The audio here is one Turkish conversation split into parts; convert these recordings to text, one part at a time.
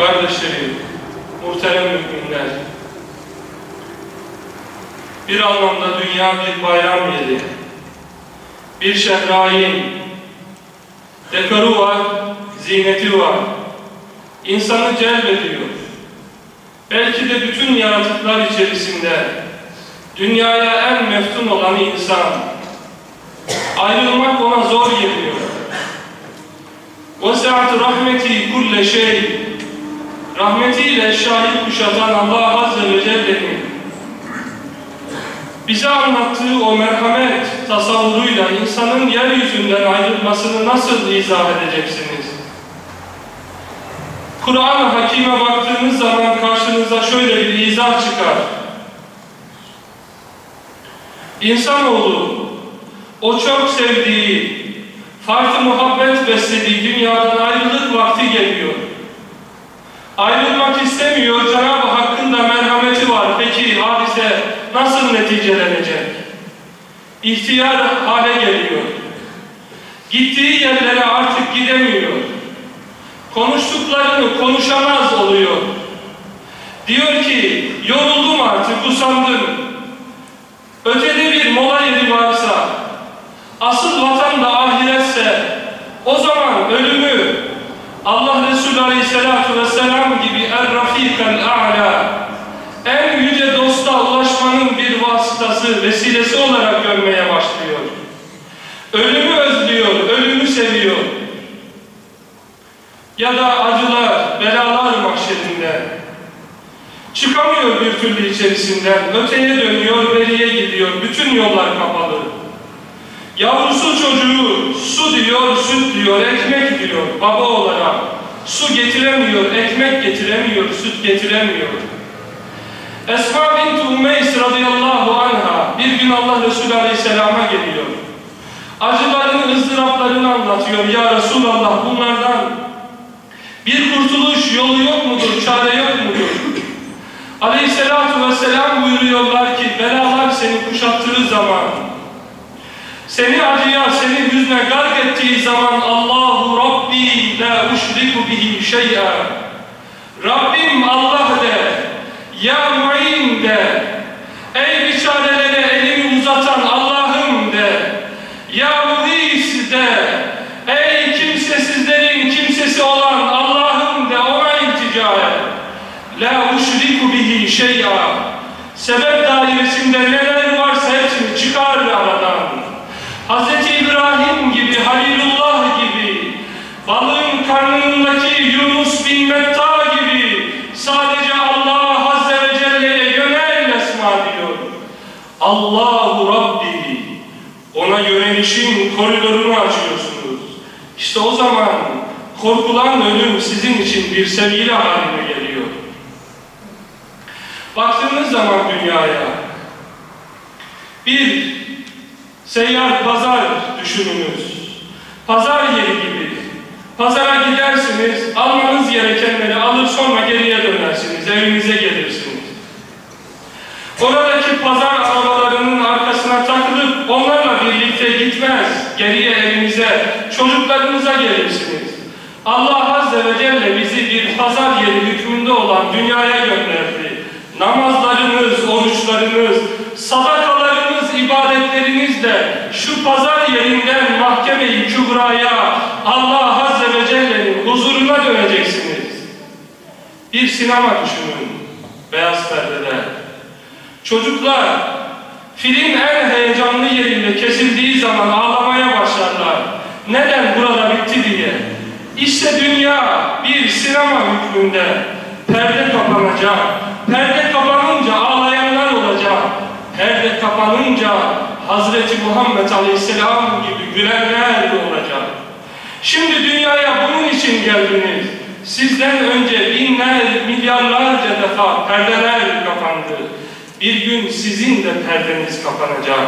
kardeşlerim, muhterem müminler, bir anlamda dünya bir bayram yeri, bir şehrain, dekoru var, ziyneti var, insanı celbediyor. Belki de bütün yaratıklar içerisinde dünyaya en meftun olan insan, ayrılmak ona zor geliyor. وَسَعَتْ rahmeti kulle şey rahmetiyle şahit kuşatan Allah Azze ve Celle'nin bize anlattığı o merhamet tasavvuruyla insanın yeryüzünden ayrılmasını nasıl izah edeceksiniz? Kur'an-ı Hakim'e baktığınız zaman karşınıza şöyle bir izah çıkar. İnsanoğlu o çok sevdiği, farklı muhabbet beslediği dünyadan ayrılık vakti geliyor. Ayrılmak istemiyor, Cenab-ı Hakk'ın da merhameti var. Peki hadise nasıl neticelenecek? İhtiyar hale geliyor. Gittiği yerlere artık gidemiyor. Konuştuklarını konuşamaz oluyor. Diyor ki, yoruldum artık, usandım. Ötede bir mola yeri varsa, asıl vatan da ahiretse, o zaman ölümü Allah Resulü Aleyhisselatü Vesselam Er-Rafikal A'la en yüce dosta ulaşmanın bir vasıtası, vesilesi olarak görmeye başlıyor. Ölümü özlüyor, ölümü seviyor. Ya da acılar, belalar mahşerinde. Çıkamıyor bir türlü içerisinden, öteye dönüyor, beriye gidiyor, bütün yollar kapalı. Yavrusu çocuğu su diyor, süt diyor, ekmek diyor baba olarak. Su getiremiyor, ekmek getiremiyor, süt getiremiyor. Esma bint Ummeys radıyallahu anha bir gün Allah Resulü aleyhisselama geliyor. Acılarını, ızdıraplarını anlatıyor. Ya Resulallah bunlardan bir kurtuluş yolu yok mudur, çare yok mudur? Aleyhisselatu vesselam buyuruyorlar ki belalar seni kuşattığı zaman seni acıya, seni hüzne gark ettiği zaman Allahu Rabbi la uşriku bihi şey'a Rabbim Allah de Ya Mu'in de Ey biçarelere elini uzatan Allah'ım de Ya Muhis de Ey kimsesizlerin kimsesi olan Allah'ım de ona iltica et La uşriku bihi şey'a Sebep dairesinde neler varsa hepsini çıkar aradan. Hz. İbrahim gibi, Halilullah gibi, balığın karnındaki Yunus bin Metta gibi sadece Allah Azze ve Celle'ye yönel esma diyor. Allahu Rabbi ona yönelişin koridorunu açıyorsunuz. İşte o zaman korkulan ölüm sizin için bir sevgili haline geliyor. Baktığınız zaman dünyaya bir Seyyar pazar düşününüz. Pazar yeri gibi. Pazara gidersiniz, almanız gerekenleri alır sonra geriye dönersiniz, evinize gelirsiniz. Oradaki onlarla birlikte gitmez, geriye evinize, çocuklarınıza gelirsiniz. Allah Azze ve Celle bizi bir pazar yeri hükmünde olan dünyaya gönderdi. Namazlarınız, oruçlarınız, sadakalarınız, ibadetleriniz de şu pazar yerinden mahkeme-i kübraya Allah Azze ve Celle'nin huzuruna döneceksiniz. Bir sinema düşünün. Beyaz perdede. Çocuklar film en heyecanlı yerinde kesildiği zaman ağlamaya başlarlar. Neden burada bitti diye. İşte dünya bir sinema hükmünde perde kapanacak. Perde kapanınca ağlayanlar olacak. Perde kapanınca Hazreti Muhammed Aleyhisselam gibi gülenler olacak. Şimdi dünyaya bunun için geldiniz. Sizden önce binler, milyarlarca defa perdeler kapandı. Bir gün sizin de perdeniz kapanacak.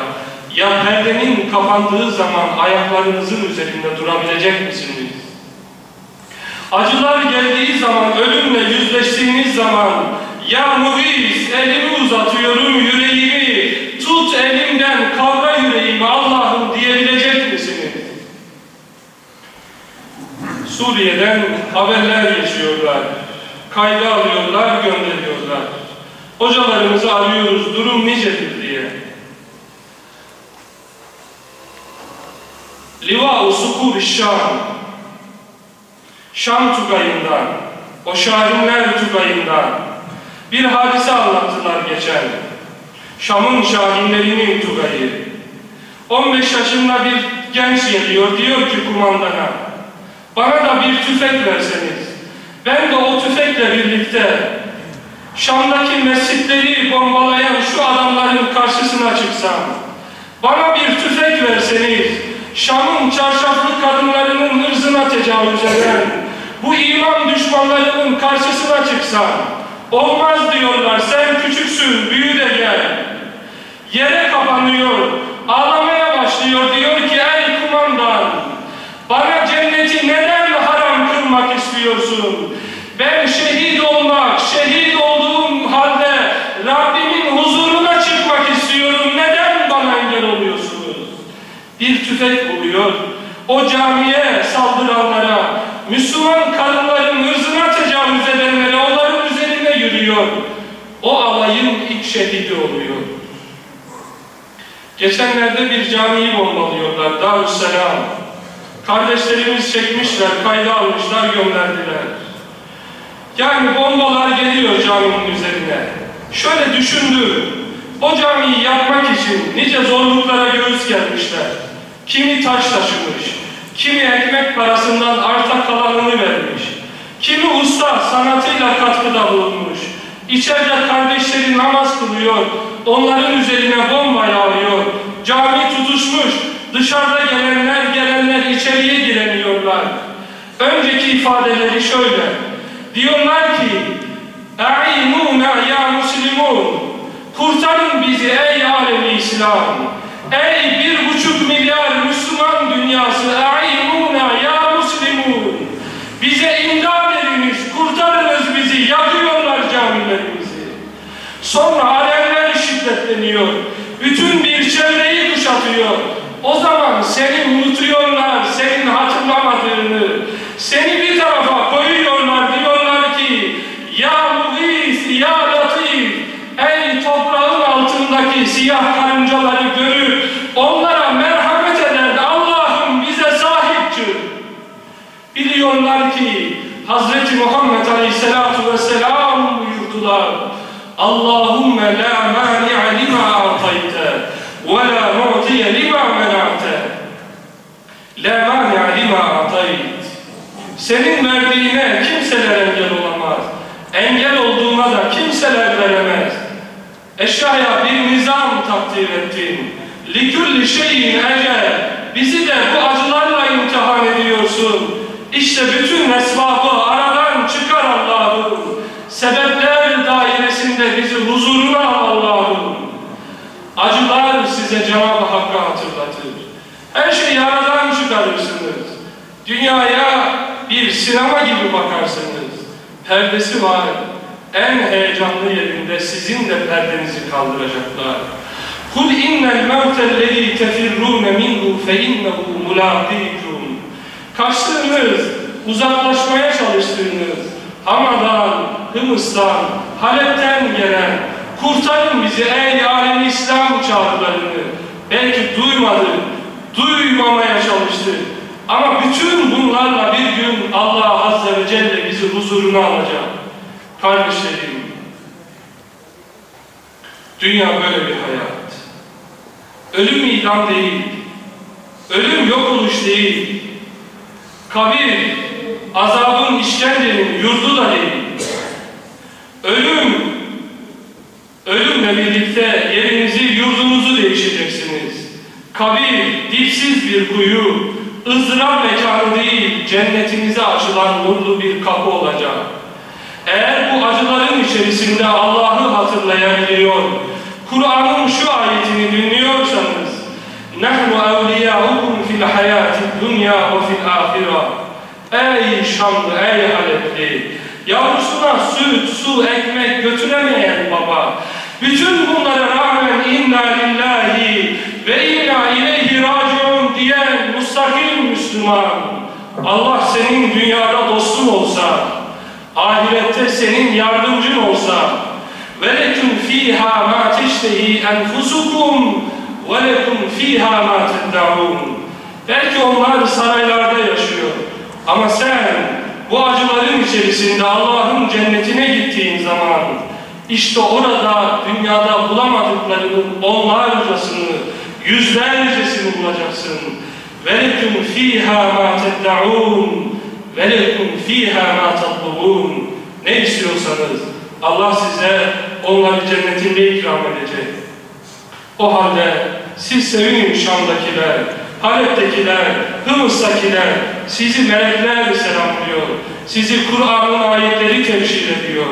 Ya perdenin kapandığı zaman ayaklarınızın üzerinde durabilecek misiniz? Acılar geldiği zaman, ölümle yüzleştiğiniz zaman ya Muhis elimi uzatıyorum yüreğimi tut elimden kavra yüreğimi Allah'ım diyebilecek misiniz? Suriye'den haberler geçiyorlar. Kayda alıyorlar, gönderiyorlar. Hocalarımızı arıyoruz, durum nicedir diye. Liva-u Sukur Şam, Şam Tugayı'ndan, o Şahinler Tugayı'ndan bir hadise anlattılar geçen. Şam'ın Şahinlerinin Tugayı. 15 yaşında bir genç geliyor, diyor ki kumandana, bana da bir tüfek verseniz, ben de o tüfekle birlikte Şam'daki mescitleri bombalayan şu adamların karşısına çıksam, bana bir tüfek verseniz, Şam'ın çarşaflı kadınlarının ırzına tecavüz eden, bu iman düşmanlarının karşısına çıksam, olmaz diyorlar, sen küçüksün, büyü de gel. Yere kapanıyor, ağlamaya başlıyor, diyor ki ey kumandan, bana cenneti neden haram kılmak istiyorsun? Ben şehit olmak, şehit olduğum halde Rabbimin huzuruna çıkmak istiyorum. Neden bana engel oluyorsunuz? Bir tüfek buluyor. O camiye saldıranlara, Müslüman kadınların hırzına tecavüz edenlere, onların üzerine yürüyor. O alayın ilk şehidi oluyor. Geçenlerde bir camiyi bombalıyorlar, Darüsselam. Kardeşlerimiz çekmişler, kayda almışlar, gönderdiler. Yani bombalar geliyor caminin üzerine. Şöyle düşündü, o camiyi yapmak için nice zorluklara göğüs gelmişler. Kimi taş taşımış, kimi ekmek parasından arta kalanını vermiş, kimi usta sanatıyla katkıda bulunmuş. İçeride kardeşleri namaz kılıyor, onların üzerine bomba yağıyor. Cami tutuşmuş, dışarıda gelenler gelenler içeriye giremiyorlar. Önceki ifadeleri şöyle, diyorlar ki, اَعِنُونَ ya Müslümun, kurtarın bizi ey alemi İslam, Ey bir buçuk milyar Müslüman dünyası e'inuna ya muslimun. Bize imdad ediniz, kurtarınız bizi, yakıyorlar camilerimizi. Sonra alevler şiddetleniyor. Bütün bir çevreyi kuşatıyor. O zaman seni unutuyorlar, senin hatırlamadığını. Seni bir tarafa koyuyorlar, diyorlar ki Ya Mugis, Ya Latif, ey toprağın altındaki siyah Biliyorlar ki Hz. Muhammed Aleyhisselatu Vesselam buyurdular. Allahümme la mani'a lima atayte ve la mu'tiye lima mena'te. La mani'a lima atayt. Senin verdiğine kimseler engel olamaz. Engel olduğuna da kimseler veremez. Eşyaya bir nizam takdir ettin. Likülli şeyin ecel. Bizi de bu acılarla imtihan ediyorsun. İşte bütün esbabı aradan çıkar Allah'ım. Sebepler dairesinde bizi huzuruna al Allah'ım. Acılar size Cenab-ı Hakk'ı hatırlatır. Her şeyi aradan çıkarırsınız. Dünyaya bir sinema gibi bakarsınız. Perdesi var. En heyecanlı yerinde sizin de perdenizi kaldıracaklar. Kul innel mevtellezî tefirrûne minhu fe innehu mulâkîkum. Kaçtığınız, uzaklaşmaya çalıştığınız Hamadan, Hımıs'tan, Halep'ten gelen kurtarın bizi ey alem İslam çağrılarını belki duymadı, duymamaya çalıştı. Ama bütün bunlarla bir gün Allah Azze ve Celle bizi huzuruna alacak. Kardeşlerim, dünya böyle bir hayat. Ölüm idam değil, ölüm yok oluş değil, kabir, azabın, işkencenin yurdu da değil. Ölüm, ölümle birlikte yerinizi, yurdunuzu değişeceksiniz. Kabir, dipsiz bir kuyu, ızdırap mekanı değil, cennetinize açılan nurlu bir kapı olacak. Eğer bu acıların içerisinde Allah'ı hatırlayabiliyor, Kur'an'ın şu ayetini dinliyorsanız, نَحْنُ اَوْلِيَاؤُكُمْ فِي الْحَيَاةِ الدُّنْيَا وَفِي الْآخِرَةِ Ey Şamlı, ey Halepli, yavrusuna süt, su, ekmek götüremeyen baba, bütün bunlara rağmen inna lillahi ve inna ileyhi raciun diyen mustakim Müslüman, Allah senin dünyada dostun olsa, ahirette senin yardımcın olsa وَلَكُمْ ف۪يهَا مَا تَشْتَه۪ي أَنْفُسُكُمْ وَلَكُمْ ف۪يهَا مَا تَدَّعُونَ Belki onlar saraylarda yaşıyor. Ama sen bu acıların içerisinde Allah'ın cennetine gittiğin zaman işte orada dünyada bulamadıklarının onlarcasını, yüzlercesini bulacaksın. وَلَكُمْ ف۪يهَا مَا تَدَّعُونَ وَلَكُمْ ف۪يهَا مَا تَطْلُبُونَ Ne istiyorsanız Allah size onları cennetinde ikram edecek. O halde siz sevinin Şam'dakiler, Halep'tekiler, Hımıs'takiler, sizi melekler selamlıyor. Sizi Kur'an'ın ayetleri tebşir ediyor.